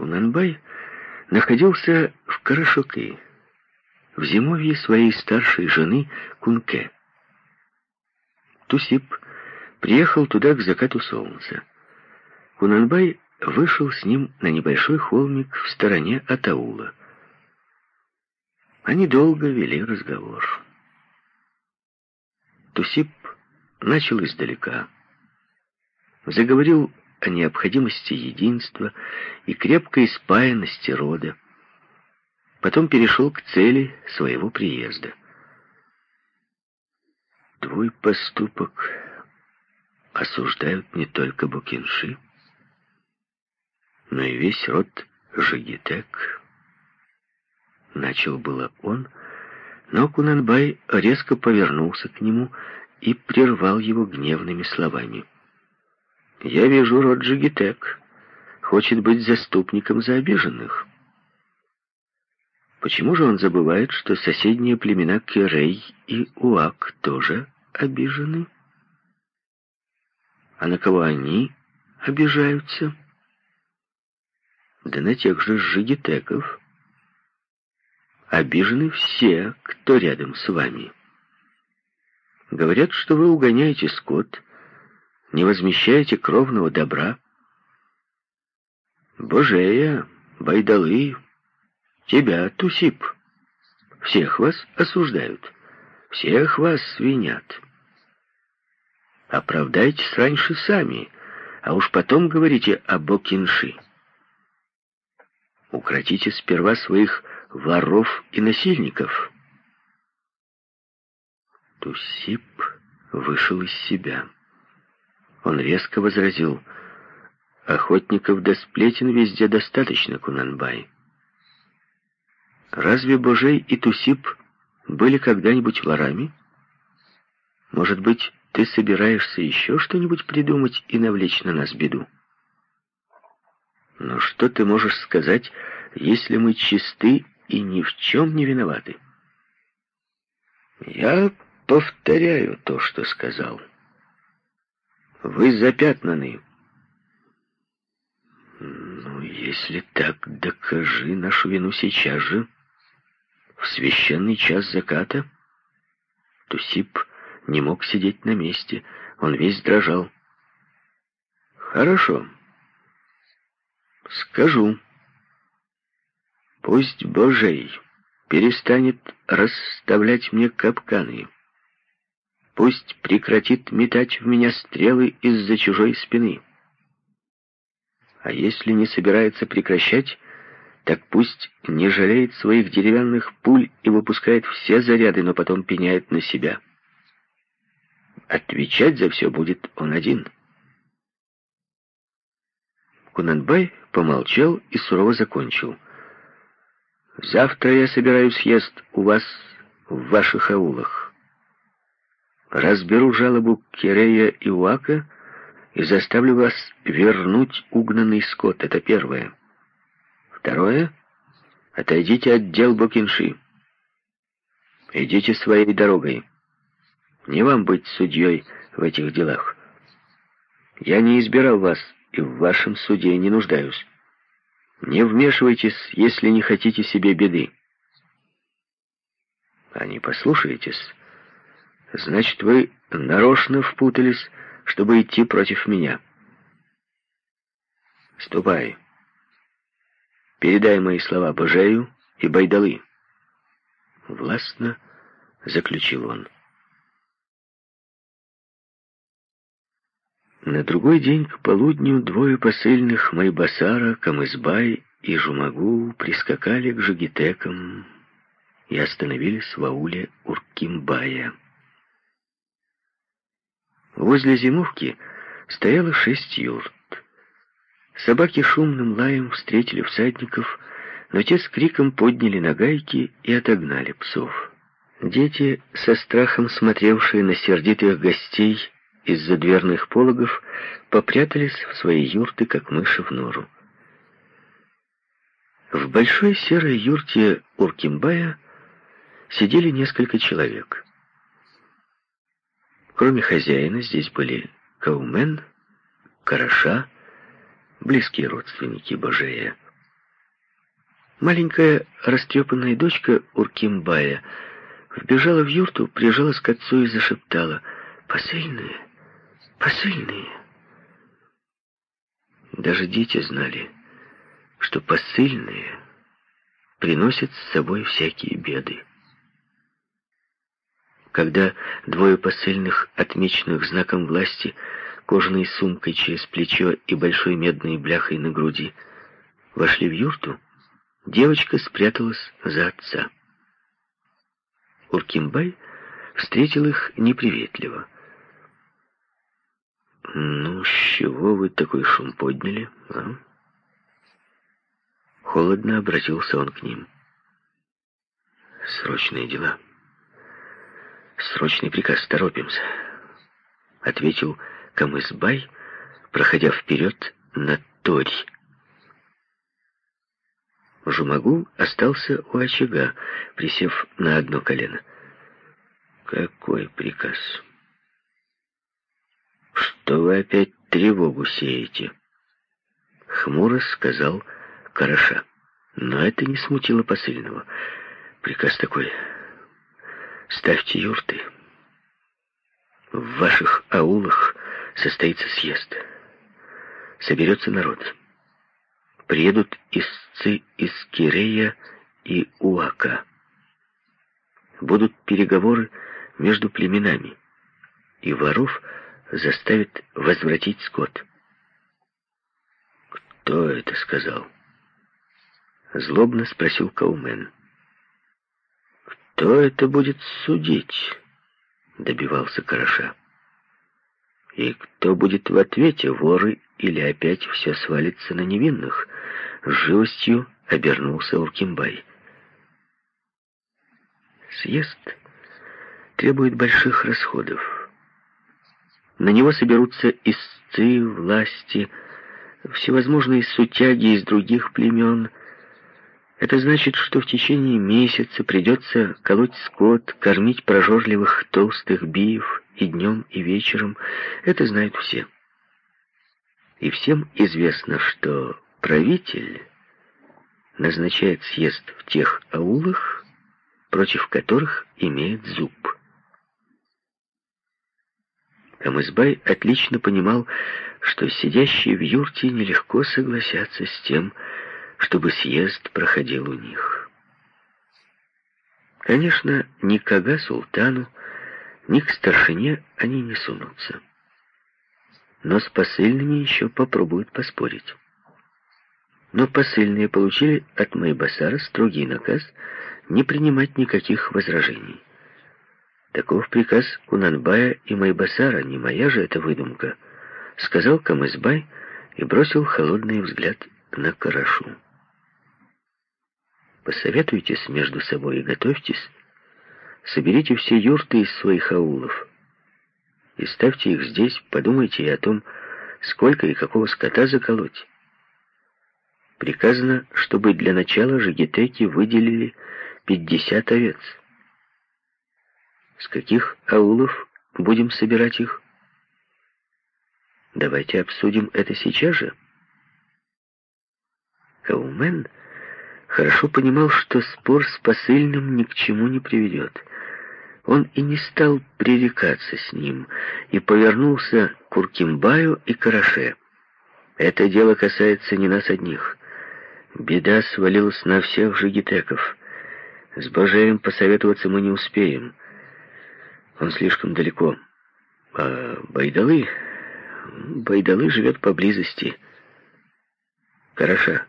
Кунанбай находился в Карашоке, в зимовье своей старшей жены Кунке. Тусип приехал туда к закату солнца. Кунанбай вышел с ним на небольшой холмик в стороне от аула. Они долго вели разговор. Тусип начал издалека. Заговорил о необходимости единства и крепкой спаянности рода. Потом перешел к цели своего приезда. Твой поступок осуждают не только Букинши, но и весь род Жигитек. Начал было он, но Кунанбай резко повернулся к нему и прервал его гневными словами. «Я вижу, род Жигитек хочет быть заступником за обиженных. Почему же он забывает, что соседние племена Керей и Уак тоже обижены? А на кого они обижаются?» Да на тех же жигитеков. Обижены все, кто рядом с вами. Говорят, что вы угоняете скот, не возмещаете кровного добра. Божея, Байдалы, тебя, Тусип, всех вас осуждают, всех вас свинят. Оправдайтесь раньше сами, а уж потом говорите о Бокинши. Укротите сперва своих воров и насильников. Тусип вышел из себя. Он резко возразил, «Охотников до сплетен везде достаточно, Кунанбай. Разве Божей и Тусип были когда-нибудь ворами? Может быть, ты собираешься еще что-нибудь придумать и навлечь на нас беду?» Но что ты можешь сказать, если мы чисты и ни в чем не виноваты? Я повторяю то, что сказал. Вы запятнаны. Ну, если так, докажи нашу вину сейчас же, в священный час заката. Тусип не мог сидеть на месте, он весь дрожал. Хорошо. Скажу. Пусть Божей перестанет расставлять мне капканы. Пусть прекратит метать в меня стрелы из-за чужой спины. А если не собирается прекращать, так пусть не жалеет своих деревянных пуль и выпускает все заряды, но потом пеняет на себя. Отвечать за все будет он один. Кунанбай помолчал и сурово закончил. «Завтра я собираю съезд у вас в ваших аулах. Разберу жалобу Кирея и Уака и заставлю вас вернуть угнанный скот. Это первое. Второе — отойдите от дел Бокинши. Идите своей дорогой. Не вам быть судьей в этих делах. Я не избирал вас и в вашем суде не нуждаюсь. Не вмешивайтесь, если не хотите себе беды. А не послушаетесь, значит, вы нарочно впутались, чтобы идти против меня. Ступай. Передай мои слова Божею и Байдалы. Властно заключил он. На другой день к полудню двое посыльных Майбасара, Камызбай и Жумагу прискакали к жигитекам и остановились в ауле Уркимбая. Возле зимовки стояло шесть юрт. Собаки шумным лаем встретили всадников, но те с криком подняли нагайки и отогнали псов. Дети, со страхом смотревшие на сердитых гостей, из-за дверных пологов попрятались в свои юрты, как мыши в нору. В большой серой юрте Уркимбая сидели несколько человек. Кроме хозяина здесь были Каумен, Караша, близкие родственники Божея, Маленькая растрепанная дочка Уркимбая вбежала в юрту, прижалась к отцу и зашептала «Посыльные! Посыльные!» Даже дети знали, что посыльные приносят с собой всякие беды. Когда двое посыльных, отмеченных знаком власти, кожаной сумкой через плечо и большой медной бляхой на груди, вошли в юрту, девочка спряталась за отца. Уркимбай встретил их неприветливо. «Ну, с чего вы такой шум подняли, а?» Холодно обратился он к ним. «Срочные дела. Срочный приказ, торопимся», — ответил Камысбай, проходя вперед на Тори. Жумагу остался у очага, присев на одно колено. «Какой приказ?» «Что вы опять тревогу сеете?» Хмуро сказал Караша. Но это не смутило посыльного. Приказ такой. «Ставьте юрты. В ваших аулах состоится съезд. Соберется народ. Приедут истцы из Кирея и Уака. Будут переговоры между племенами, и воров заставят возвратить скот. «Кто это сказал?» Злобно спросил Каумен. «Кто это будет судить?» Добивался Караша. И кто будет в ответе, воры или опять все свалится на невинных? С живостью обернулся Уркимбай. Съезд требует больших расходов. На него соберутся истцы, власти, всевозможные сутяги из других племен. Это значит, что в течение месяца придется колоть скот, кормить прожорливых толстых биев и днем, и вечером. Это знают все. И всем известно, что правитель назначает съезд в тех аулах, против которых имеет зуб. Камызбай отлично понимал, что сидящие в юрте нелегко согласятся с тем, чтобы съезд проходил у них. Конечно, ни к ага-султану, ни к старшине они не сунутся. Но с посыльными еще попробуют поспорить. Но посыльные получили от Майбасара строгий наказ не принимать никаких возражений. Таков приказ Кунанбая и Майбасара, не моя же это выдумка, сказал Камызбай и бросил холодный взгляд на Карашу. Посоветуйтесь между собой и готовьтесь. Соберите все юрты из своих аулов и ставьте их здесь, подумайте и о том, сколько и какого скота заколоть. Приказано, чтобы для начала жигитеки выделили 50 овец. С каких аулов будем собирать их? Давайте обсудим это сейчас же. Каумен хорошо понимал, что спор с посыльным ни к чему не приведет. Он и не стал пререкаться с ним, и повернулся к Уркимбаю и Караше. Это дело касается не нас одних. Беда свалилась на всех жигитеков. С Божеем посоветоваться мы не успеем. Он слишком далеко. А Байдалы... Байдалы живет поблизости. Караша,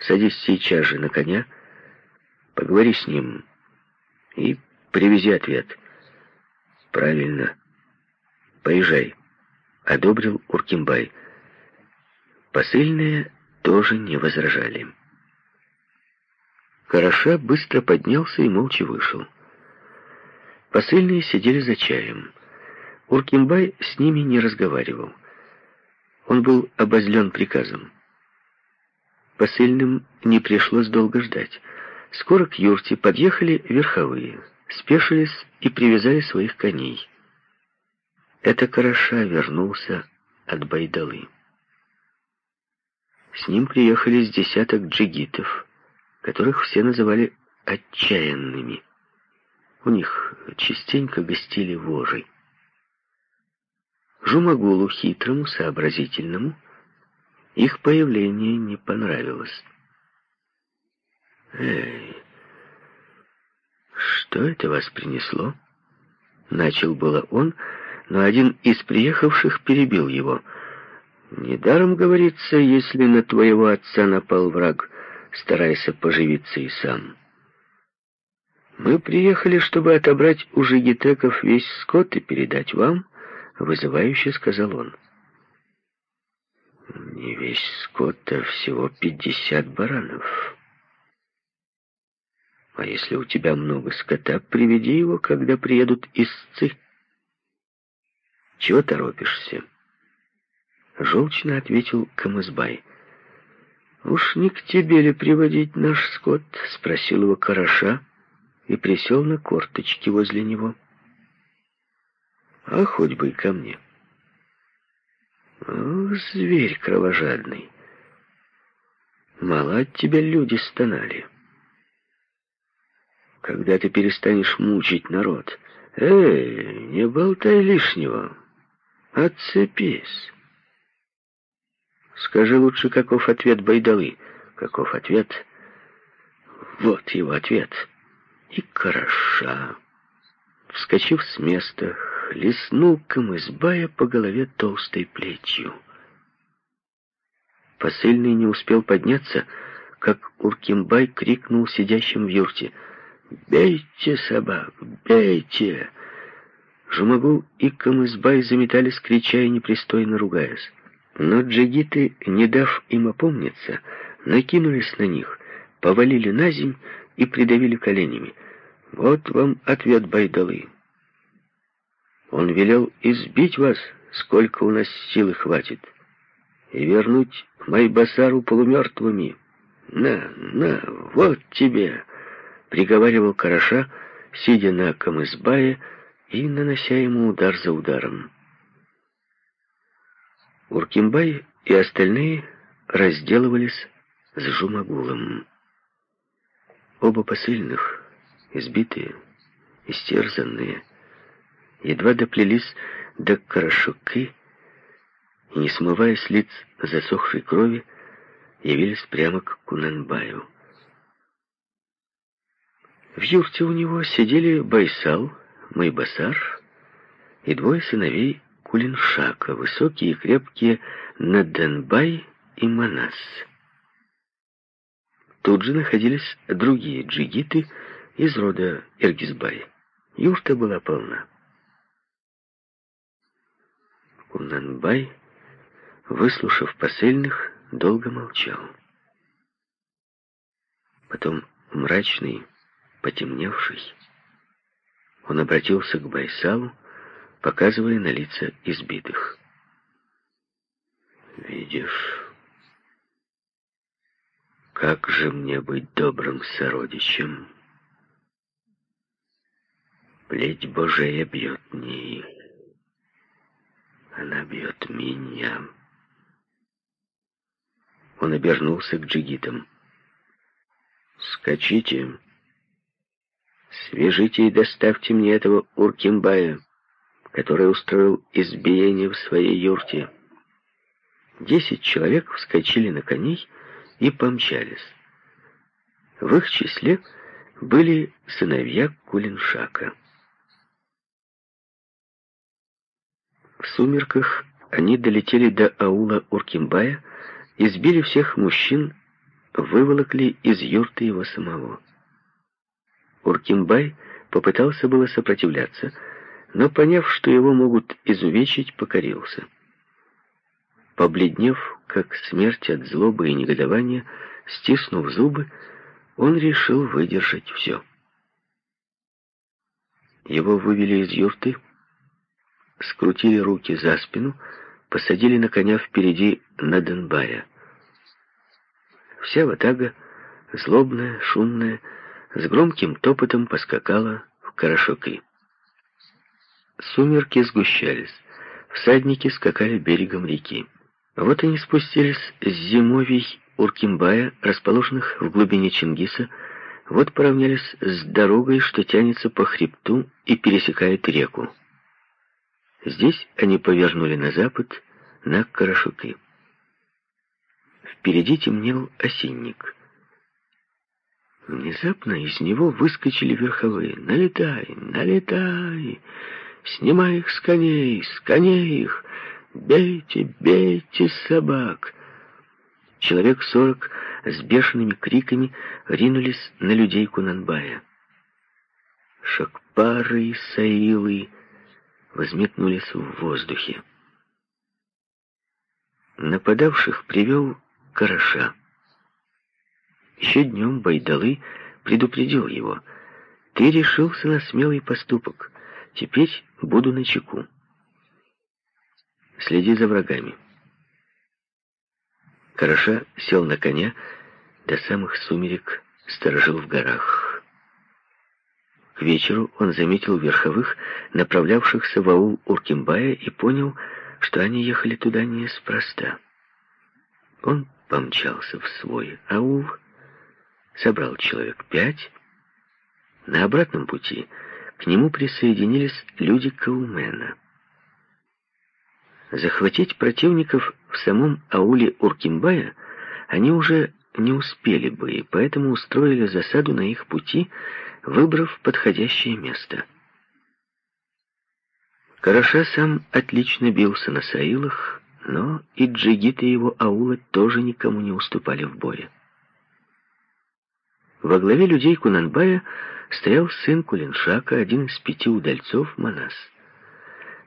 Садись сейчас же на коня, поговори с ним и привези ответ. Правильно. Поезжай, одобрил Уркимбай. Посыльные тоже не возражали. Караша быстро поднялся и молча вышел. Посыльные сидели за чаем. Уркимбай с ними не разговаривал. Он был обозлен приказом. Посыльным не пришлось долго ждать. Скоро к юрте подъехали верховые, спешились и привязали своих коней. Это Караша вернулся от Байдалы. С ним приехали с десяток джигитов, которых все называли отчаянными. У них частенько гостили вожи. Жумагулу, хитрому, сообразительному, их появление не понравилось. «Эй, что это вас принесло?» Начал было он, но один из приехавших перебил его. «Недаром говорится, если на твоего отца напал враг, старайся поживиться и сам». «Мы приехали, чтобы отобрать у жигитеков весь скот и передать вам», — вызывающе сказал он. «Не весь скот, а всего пятьдесят баранов». А если у тебя много скота, приведи его, когда приедут истцы. Чего торопишься? Желчно ответил Камызбай. Уж не к тебе ли приводить наш скот? Спросил его Караша и присел на корточки возле него. А хоть бы и ко мне. О, зверь кровожадный. Мало от тебя люди стонали когда ты перестанешь мучить народ. Эй, не болтай лишнего. Отцепись. Скажи лучше, каков ответ Байдалы. Каков ответ? Вот его ответ. И хороша. Вскочив с места, хлестнул Камызбая по голове толстой плетью. Посыльный не успел подняться, как Уркимбай крикнул сидящим в юрте — «Бейте собак, бейте!» Жумагул и Камызбай заметались, крича и непристойно ругаясь. Но джигиты, не дав им опомниться, накинулись на них, повалили на земь и придавили коленями. Вот вам ответ Байдалы. Он велел избить вас, сколько у нас силы хватит, и вернуть Майбасару полумертвыми. На, на, вот тебе!» приговаривал Караша, сидя на Камызбае и нанося ему удар за ударом. Уркимбай и остальные разделывались с Жумагулом. Оба посыльных, избитые, истерзанные, едва доплелись до Карашуки не смывая с лиц засохшей крови, явились прямо к Кунанбаю. В юрте у него сидели Байсал, Майбасар и двое сыновей Кулиншака, высокие и крепкие Наденбай и Манас. Тут же находились другие джигиты из рода Иргизбай. Юрта была полна. Кунанбай, выслушав посыльных, долго молчал. Потом мрачный, потемневший, он обратился к Байсалу, показывая на лица избитых. «Видишь, как же мне быть добрым сородичем? Плеть Божия бьет не их, она бьет меня». Он обернулся к джигитам. «Скачите!» Свяжите и доставьте мне этого Уркимбая, который устроил избиение в своей юрте. Десять человек вскочили на коней и помчались. В их числе были сыновья Кулиншака. В сумерках они долетели до аула Уркимбая, избили всех мужчин, выволокли из юрты его самого. Уркимбай попытался было сопротивляться, но, поняв, что его могут изувечить, покорился. Побледнев, как смерть от злобы и негодования, стиснув зубы, он решил выдержать все. Его вывели из юрты, скрутили руки за спину, посадили на коня впереди Наденбая. Вся ватага, злобная, шумная, с громким топотом поскакала в Карашоки. Сумерки сгущались, всадники скакали берегом реки. Вот они спустились с зимовий Уркимбая, расположенных в глубине Чингиса, вот поравнялись с дорогой, что тянется по хребту и пересекает реку. Здесь они повернули на запад, на Карашуки. Впереди темнел осинник. Внезапно из него выскочили верховые. «Налетай! Налетай! Снимай их с коней! С коней их! Бейте! Бейте собак!» Человек сорок с бешеными криками ринулись на людей Кунанбая. Шакпары и саилы возметнулись в воздухе. Нападавших привел Караша. Еще днем Байдалы предупредил его. «Ты решился на смелый поступок. Теперь буду на чеку. Следи за врагами». Караша сел на коня, до самых сумерек сторожил в горах. К вечеру он заметил верховых, направлявшихся в аул Уркимбая, и понял, что они ехали туда неспроста. Он помчался в свой аул, собрал человек пять. На обратном пути к нему присоединились люди Каумена. Захватить противников в самом ауле Уркимбая они уже не успели бы, и поэтому устроили засаду на их пути, выбрав подходящее место. Караша сам отлично бился на саилах, но и джигиты его аула тоже никому не уступали в бое. Во главе людей Кунанбая стоял сын Кулиншака, один из пяти удальцов Манас.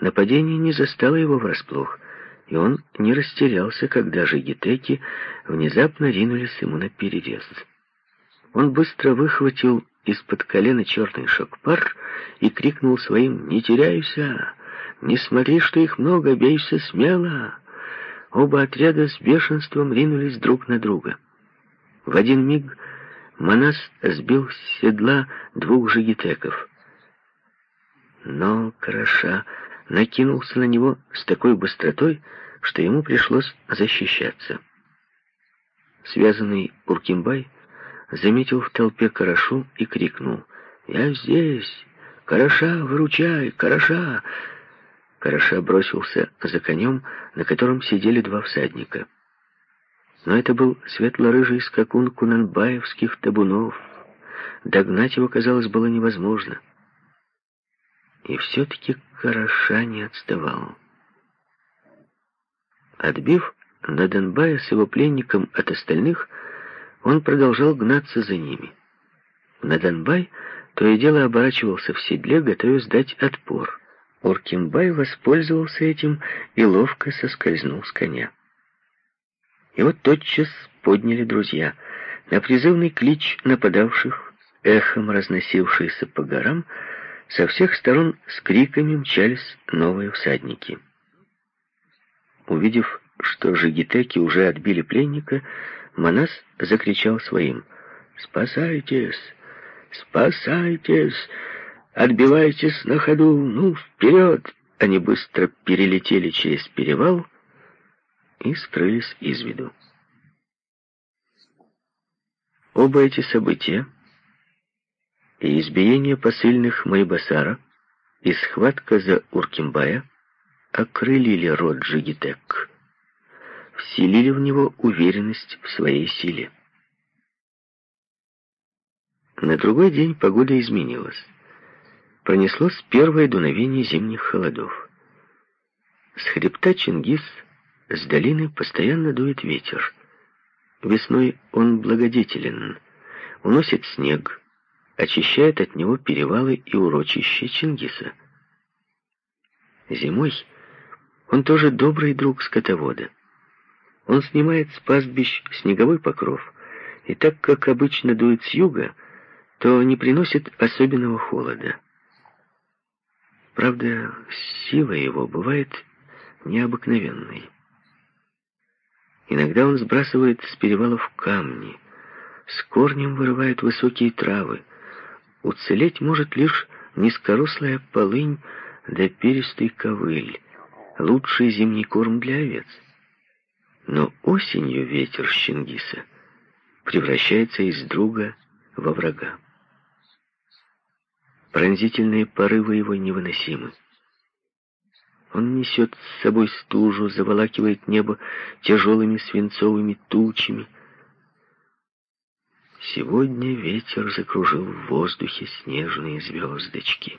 Нападение не застало его врасплох, и он не растерялся, когда же гитеки внезапно ринулись ему на перерез. Он быстро выхватил из-под колена черный шокпар и крикнул своим «Не теряйся! Не смотри, что их много, бейся смело!» Оба отряда с бешенством ринулись друг на друга. В один миг Манас сбил с седла двух жигитеков. Но Караша накинулся на него с такой быстротой, что ему пришлось защищаться. Связанный Уркимбай заметил в толпе Карашу и крикнул «Я здесь! Караша, выручай! Караша!» Караша бросился за конем, на котором сидели два всадника. Но это был светло-рыжий скакун кунанбаевских табунов. Догнать его, казалось, было невозможно. И все-таки Караша не отставал. Отбив Наданбая с его пленником от остальных, он продолжал гнаться за ними. Наданбай то и дело оборачивался в седле, готовясь дать отпор. Оркимбай воспользовался этим и ловко соскользнул с коня. И вот тотчас подняли друзья. На призывный клич нападавших, эхом разносившийся по горам, со всех сторон с криками мчались новые всадники. Увидев, что жигитеки уже отбили пленника, Манас закричал своим «Спасайтесь! Спасайтесь! Отбивайтесь на ходу! Ну, вперед!» Они быстро перелетели через перевал и скрылись из виду. Оба эти события и избиение посыльных Майбасара, и схватка за Уркимбая окрылили род Джигитек, вселили в него уверенность в своей силе. На другой день погода изменилась. Пронеслось первое дуновение зимних холодов. С хребта Чингис, с долины постоянно дует ветер. Весной он благодетелен, уносит снег, очищает от него перевалы и урочища Чингиса. Зимой он тоже добрый друг скотовода. Он снимает с пастбищ снеговой покров, и так как обычно дует с юга, то не приносит особенного холода. Правда, сила его бывает необыкновенной. Иногда он сбрасывает с перевалов камни, с корнем вырывает высокие травы, Уцелеть может лишь низкорослая полынь да перистый ковыль, лучший зимний корм для овец. Но осенью ветер Чингиса превращается из друга во врага. Пронзительные порывы его невыносимы. Он несет с собой стужу, заволакивает небо тяжелыми свинцовыми тучами. Сегодня ветер закружил в воздухе снежные звездочки.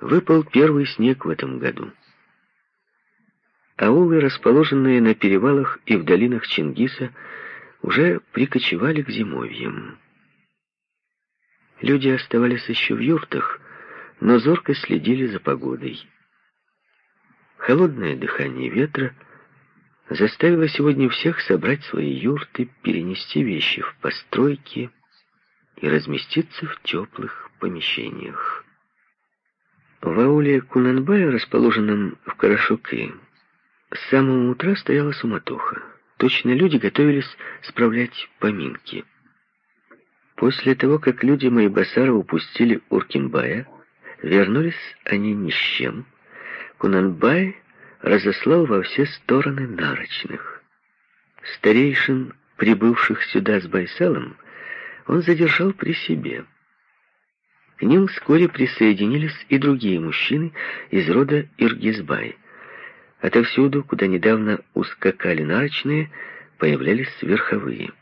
Выпал первый снег в этом году. Аулы, расположенные на перевалах и в долинах Чингиса, уже прикочевали к зимовьям. Люди оставались еще в юртах, но зорко следили за погодой. Холодное дыхание ветра заставило сегодня всех собрать свои юрты, перенести вещи в постройки и разместиться в теплых помещениях. В ауле Кунанбая, расположенном в Карашуке, с самого утра стояла суматоха. Точно люди готовились справлять поминки. После того, как люди Майбасара упустили Уркимбая, вернулись они ни с чем, Кунанбай разослал во все стороны нарочных. Старейшин, прибывших сюда с Байсалом, он задержал при себе. К ним вскоре присоединились и другие мужчины из рода Иргизбай. Отовсюду, куда недавно ускакали нарочные, появлялись верховые –